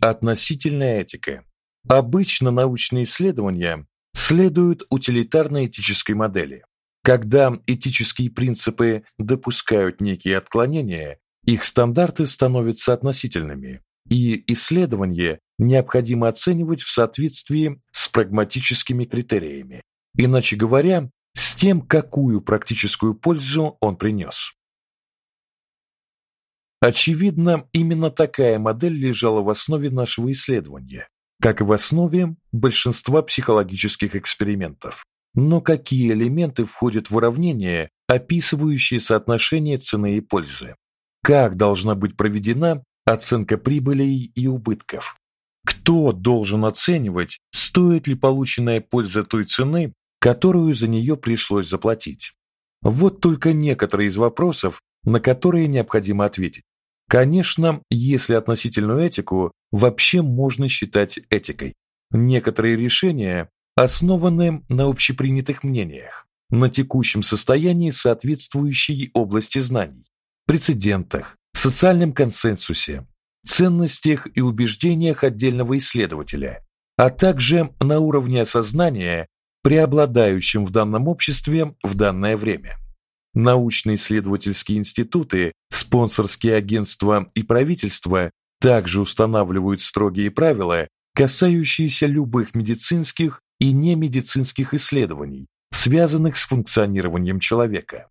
Относительная этика. Обычно научные исследования следуют утилитарно-этической модели. Когда этические принципы допускают некие отклонения, их стандарты становятся относительными, и исследование необходимо оценивать в соответствии с прагматическими критериями, иначе говоря, с тем, какую практическую пользу он принес. Очевидно, именно такая модель лежала в основе нашего исследования, как и в основе большинства психологических экспериментов. Но какие элементы входят в уравнение, описывающее соотношение цены и пользы? Как должна быть проведена оценка прибылей и убытков? Кто должен оценивать, стоит ли полученная польза той цены, которую за нее пришлось заплатить? Вот только некоторые из вопросов, на которые необходимо ответить. Конечно, если относительную этику вообще можно считать этикой. Некоторые решения основаны на общепринятых мнениях, на текущем состоянии соответствующей области знаний, прецедентах, социальном консенсусе, ценностях и убеждениях отдельного исследователя, а также на уровне осознания, преобладающем в данном обществе в данное время. Научно-исследовательские институты, спонсорские агентства и правительства также устанавливают строгие правила, касающиеся любых медицинских и немедицинских исследований, связанных с функционированием человека.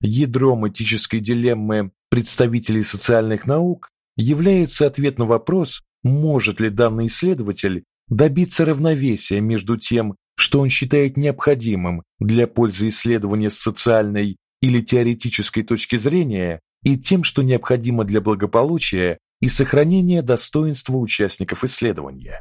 Ядром этической дилеммы представителей социальных наук является ответ на вопрос, может ли данный исследователь добиться равновесия между тем, что он считает необходимым для пользы исследования с социальной или теоретической точки зрения и тем, что необходимо для благополучия и сохранения достоинства участников исследования.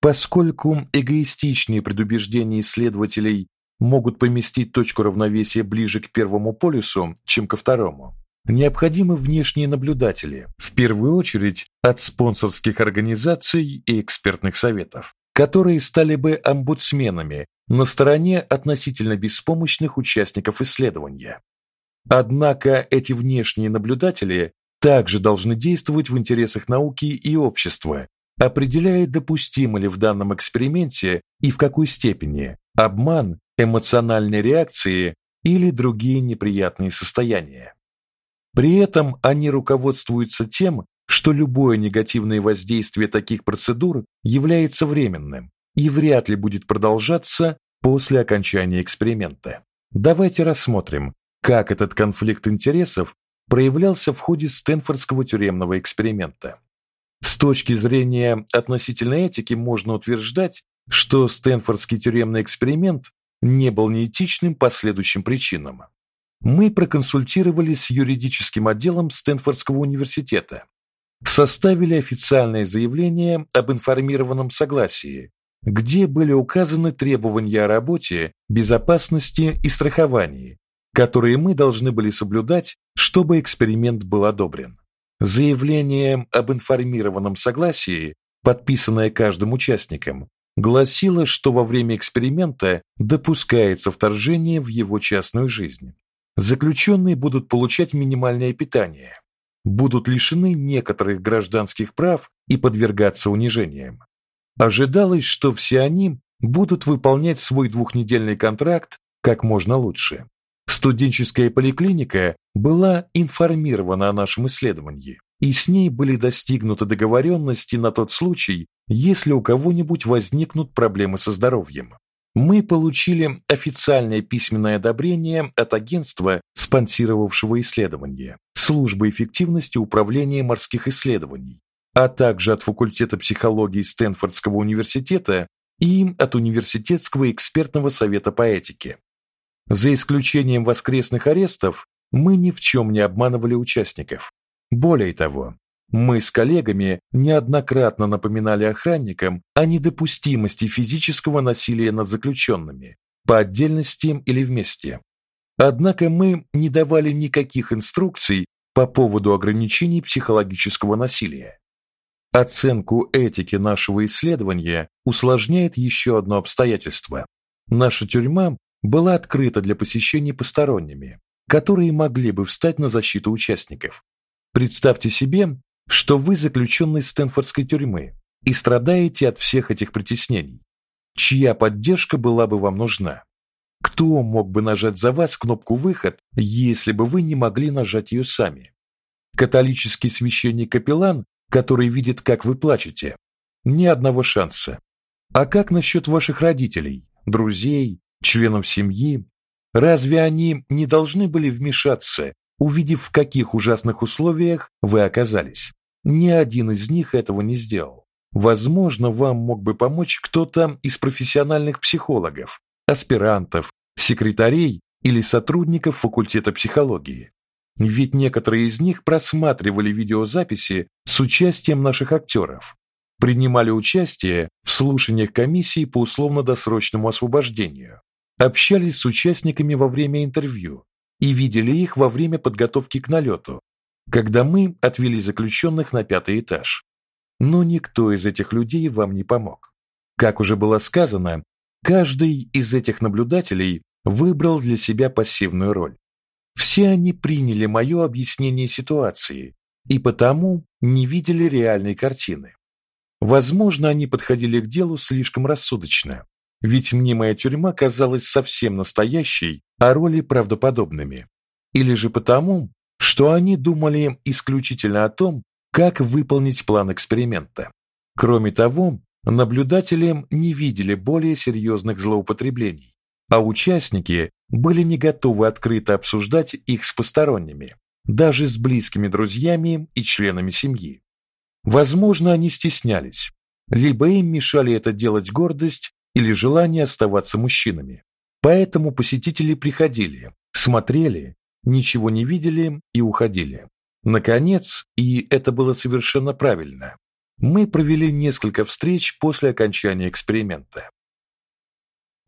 Поскольку эгоистичные предубеждения исследователей могут поместить точку равновесия ближе к первому полюсу, чем ко второму, необходимы внешние наблюдатели, в первую очередь от спонсорских организаций и экспертных советов, которые стали бы омбудсменами на стороне относительно беспомощных участников исследования. Однако эти внешние наблюдатели также должны действовать в интересах науки и общества, определяя, допустимо ли в данном эксперименте и в какой степени обман, эмоциональные реакции или другие неприятные состояния. При этом они руководствуются тем, что любое негативное воздействие таких процедур является временным и вряд ли будет продолжаться после окончания эксперимента. Давайте рассмотрим, как этот конфликт интересов проявлялся в ходе Стэнфордского тюремного эксперимента. С точки зрения относительной этики можно утверждать, что Стэнфордский тюремный эксперимент не был неэтичным по следующим причинам. Мы проконсультировались с юридическим отделом Стэнфордского университета, составили официальное заявление об информированном согласии, где были указаны требования о работе, безопасности и страховании, которые мы должны были соблюдать, чтобы эксперимент был одобрен. Заявление об информированном согласии, подписанное каждым участником, гласило, что во время эксперимента допускается вторжение в его частную жизнь. Заключенные будут получать минимальное питание, будут лишены некоторых гражданских прав и подвергаться унижениям. Ожидалось, что все они будут выполнять свой двухнедельный контракт как можно лучше. Студенческая поликлиника была информирована о нашем исследовании, и с ней были достигнуты договоренности на тот случай, если у кого-нибудь возникнут проблемы со здоровьем. Мы получили официальное письменное одобрение от агентства, спонсировавшего исследование, службы эффективности управления морских исследований, а также от факультета психологии Стэнфордского университета и от университетского экспертного совета по этике. За исключением воскресных арестов, мы ни в чем не обманывали участников. Более того, мы с коллегами неоднократно напоминали охранникам о недопустимости физического насилия над заключенными, по отдельности или вместе. Однако мы не давали никаких инструкций по поводу ограничений психологического насилия. Оценку этики нашего исследования усложняет еще одно обстоятельство. Наша тюрьма была открыта для посещения посторонними, которые могли бы встать на защиту участников. Представьте себе, что вы заключенный Стэнфордской тюрьмы и страдаете от всех этих притеснений. Чья поддержка была бы вам нужна? Кто мог бы нажать за вас кнопку выход, если бы вы не могли нажать ее сами? Католический священник-капеллан, который видит, как вы плачете? Ни одного шанса. А как насчет ваших родителей, друзей, членов семьи? Разве они не должны были вмешаться, увидев, в каких ужасных условиях вы оказались? Ни один из них этого не сделал. Возможно, вам мог бы помочь кто-то из профессиональных психологов, аспирантов, секретарей или сотрудников факультета психологии. Ведь некоторые из них просматривали видеозаписи с участием наших актеров, принимали участие в слушаниях комиссии по условно-досрочному освобождению, общались с участниками во время интервью и видели их во время подготовки к налету, когда мы отвели заключенных на пятый этаж. Но никто из этих людей вам не помог. Как уже было сказано, каждый из этих наблюдателей выбрал для себя пассивную роль. Все они приняли мое объяснение ситуации и потому не видели реальной картины. Возможно, они подходили к делу слишком рассудочно, ведь мне моя тюрьма казалась совсем настоящей, а роли правдоподобными. Или же потому, что они думали исключительно о том, как выполнить план эксперимента. Кроме того, наблюдатели не видели более серьезных злоупотреблений, а участники были не готовы открыто обсуждать их с посторонними, даже с близкими друзьями и членами семьи. Возможно, они стеснялись, либо им мешали это делать гордость или желание оставаться мужчинами. Поэтому посетители приходили, смотрели, ничего не видели и уходили. Наконец, и это было совершенно правильно, мы провели несколько встреч после окончания эксперимента.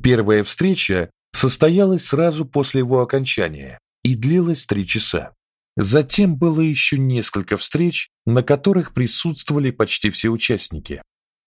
Первая встреча состоялась сразу после его окончания и длилась три часа. Затем было еще несколько встреч, на которых присутствовали почти все участники.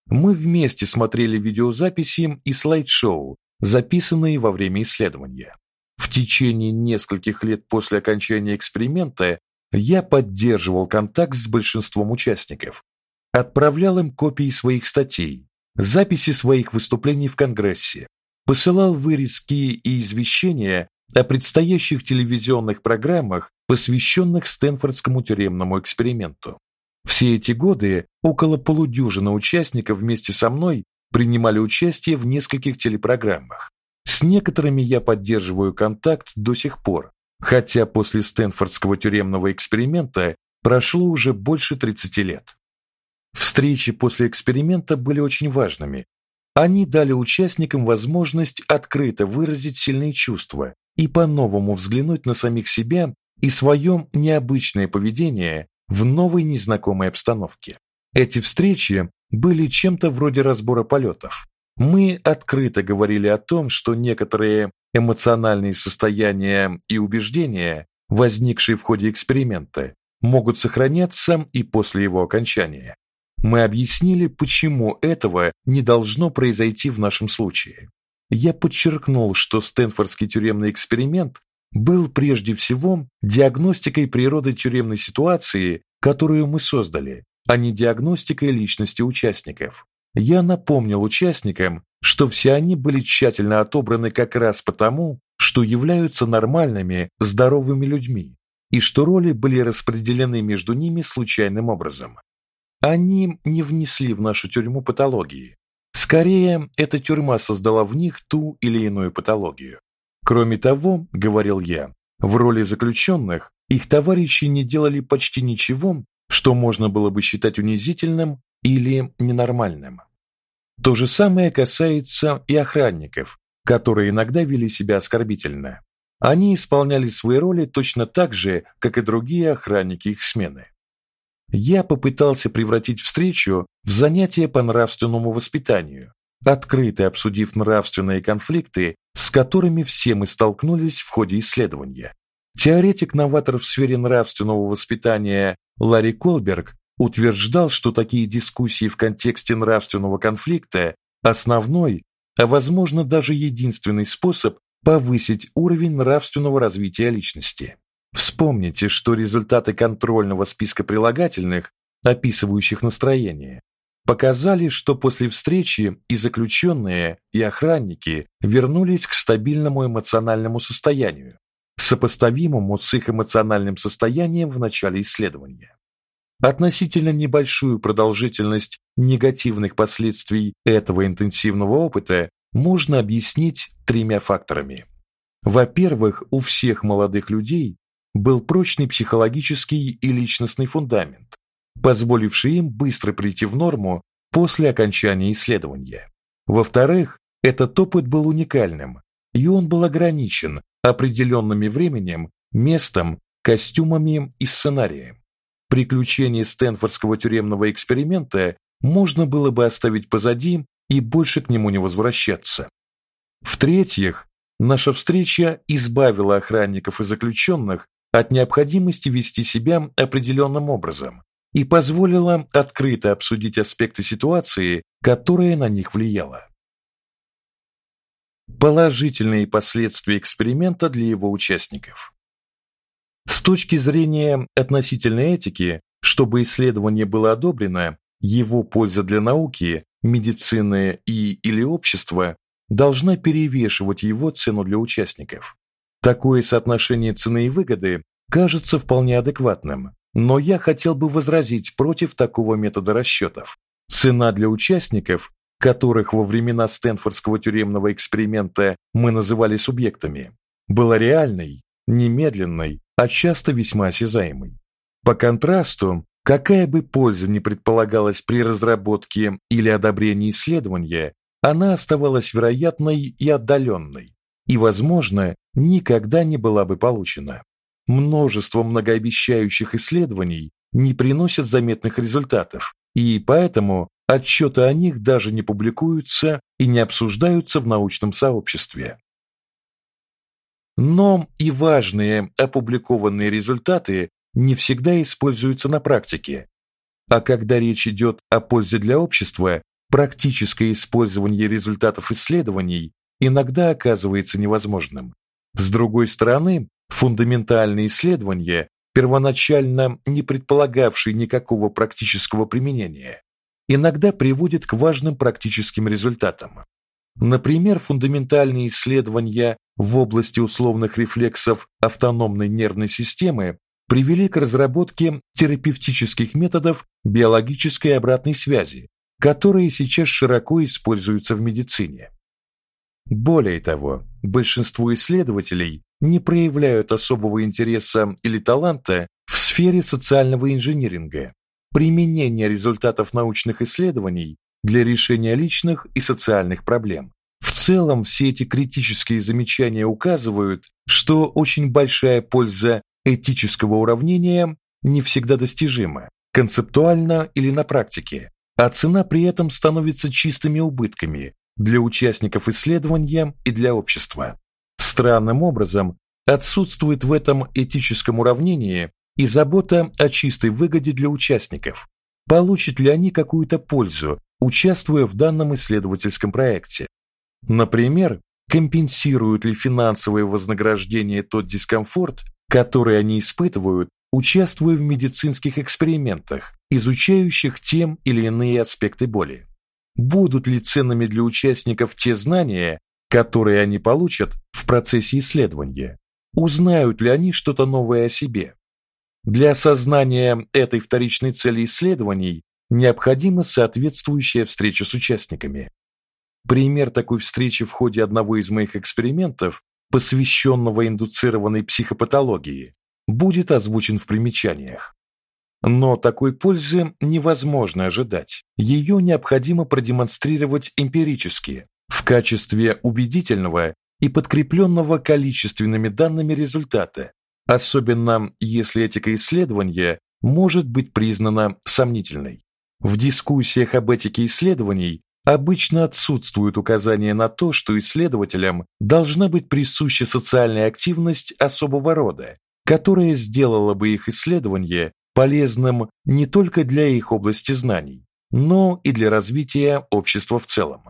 Мы вместе смотрели видеозаписи и слайд-шоу, записанные во время исследования. В течение нескольких лет после окончания эксперимента я поддерживал контакт с большинством участников, отправлял им копии своих статей, записи своих выступлений в Конгрессе, посылал вырезки и извещения о предстоящих телевизионных программах, посвященных Стэнфордскому тюремному эксперименту. Все эти годы около полудюжины участников вместе со мной принимали участие в нескольких телепрограммах. С некоторыми я поддерживаю контакт до сих пор, хотя после Стэнфордского тюремного эксперимента прошло уже больше 30 лет. Встречи после эксперимента были очень важными, они дали участникам возможность открыто выразить сильные чувства и по-новому взглянуть на самих себя и свое необычное поведение в новой незнакомой обстановке. Эти встречи были чем-то вроде разбора полетов. Мы открыто говорили о том, что некоторые эмоциональные состояния и убеждения, возникшие в ходе эксперимента, могут сохраняться и после его окончания. Мы объяснили, почему этого не должно произойти в нашем случае. Я подчеркнул, что Стэнфордский тюремный эксперимент был прежде всего диагностикой природы тюремной ситуации, которую мы создали, а не диагностикой личности участников. Я напомнил участникам, что все они были тщательно отобраны как раз потому, что являются нормальными, здоровыми людьми, и что роли были распределены между ними случайным образом. Они не внесли в нашу тюрьму патологии. Скорее, эта тюрьма создала в них ту или иную патологию. Кроме того, говорил я, в роли заключенных их товарищи не делали почти ничего, что можно было бы считать унизительным или ненормальным. То же самое касается и охранников, которые иногда вели себя оскорбительно. Они исполняли свои роли точно так же, как и другие охранники их смены я попытался превратить встречу в занятие по нравственному воспитанию, открыто обсудив нравственные конфликты, с которыми все мы столкнулись в ходе исследования. Теоретик-новатор в сфере нравственного воспитания Ларри Колберг утверждал, что такие дискуссии в контексте нравственного конфликта основной, а возможно даже единственный способ повысить уровень нравственного развития личности. Вспомните, что результаты контрольного списка прилагательных описывающих настроение, показали, что после встречи и заключенные, и охранники вернулись к стабильному эмоциональному состоянию, сопоставимому с их эмоциональным состоянием в начале исследования. Относительно небольшую продолжительность негативных последствий этого интенсивного опыта можно объяснить тремя факторами. Во-первых, у всех молодых людей был прочный психологический и личностный фундамент, позволивший им быстро прийти в норму после окончания исследования. Во-вторых, этот опыт был уникальным, и он был ограничен определенным временем, местом, костюмами и сценарием. Приключения Стэнфордского тюремного эксперимента можно было бы оставить позади и больше к нему не возвращаться. В-третьих, наша встреча избавила охранников и заключенных от необходимости вести себя определенным образом и позволила открыто обсудить аспекты ситуации, которая на них влияла. Положительные последствия эксперимента для его участников. С точки зрения относительной этики, чтобы исследование было одобрено, его польза для науки, медицины и или общества должна перевешивать его цену для участников. Такое соотношение цены и выгоды кажется вполне адекватным, но я хотел бы возразить против такого метода расчетов. Цена для участников, которых во времена Стэнфордского тюремного эксперимента мы называли субъектами, была реальной, немедленной, а часто весьма осязаемой. По контрасту, какая бы польза ни предполагалась при разработке или одобрении исследования, она оставалась вероятной и отдаленной, и, возможно, никогда не была бы получена. Множество многообещающих исследований не приносят заметных результатов, и поэтому отчеты о них даже не публикуются и не обсуждаются в научном сообществе. Но и важные опубликованные результаты не всегда используются на практике. А когда речь идет о пользе для общества, практическое использование результатов исследований иногда оказывается невозможным. С другой стороны, фундаментальные исследования, первоначально не предполагавшие никакого практического применения, иногда приводят к важным практическим результатам. Например, фундаментальные исследования в области условных рефлексов автономной нервной системы привели к разработке терапевтических методов биологической обратной связи, которые сейчас широко используются в медицине. Более того, большинство исследователей не проявляют особого интереса или таланта в сфере социального инжиниринга, применения результатов научных исследований для решения личных и социальных проблем. В целом, все эти критические замечания указывают, что очень большая польза этического уравнения не всегда достижима, концептуально или на практике, а цена при этом становится чистыми убытками для участников исследования и для общества. Странным образом отсутствует в этом этическом уравнении и забота о чистой выгоде для участников. Получат ли они какую-то пользу, участвуя в данном исследовательском проекте? Например, компенсируют ли финансовое вознаграждение тот дискомфорт, который они испытывают, участвуя в медицинских экспериментах, изучающих тем или иные аспекты боли. Будут ли ценными для участников те знания, которые они получат в процессе исследования? Узнают ли они что-то новое о себе? Для осознания этой вторичной цели исследований необходима соответствующая встреча с участниками. Пример такой встречи в ходе одного из моих экспериментов, посвященного индуцированной психопатологии, будет озвучен в примечаниях. Но такой пользы невозможно ожидать. Ее необходимо продемонстрировать эмпирически, в качестве убедительного и подкрепленного количественными данными результата, особенно если этика исследования может быть признана сомнительной. В дискуссиях об этике исследований обычно отсутствуют указания на то, что исследователям должна быть присуща социальная активность особого рода, которая сделала бы их исследование полезным не только для их области знаний, но и для развития общества в целом.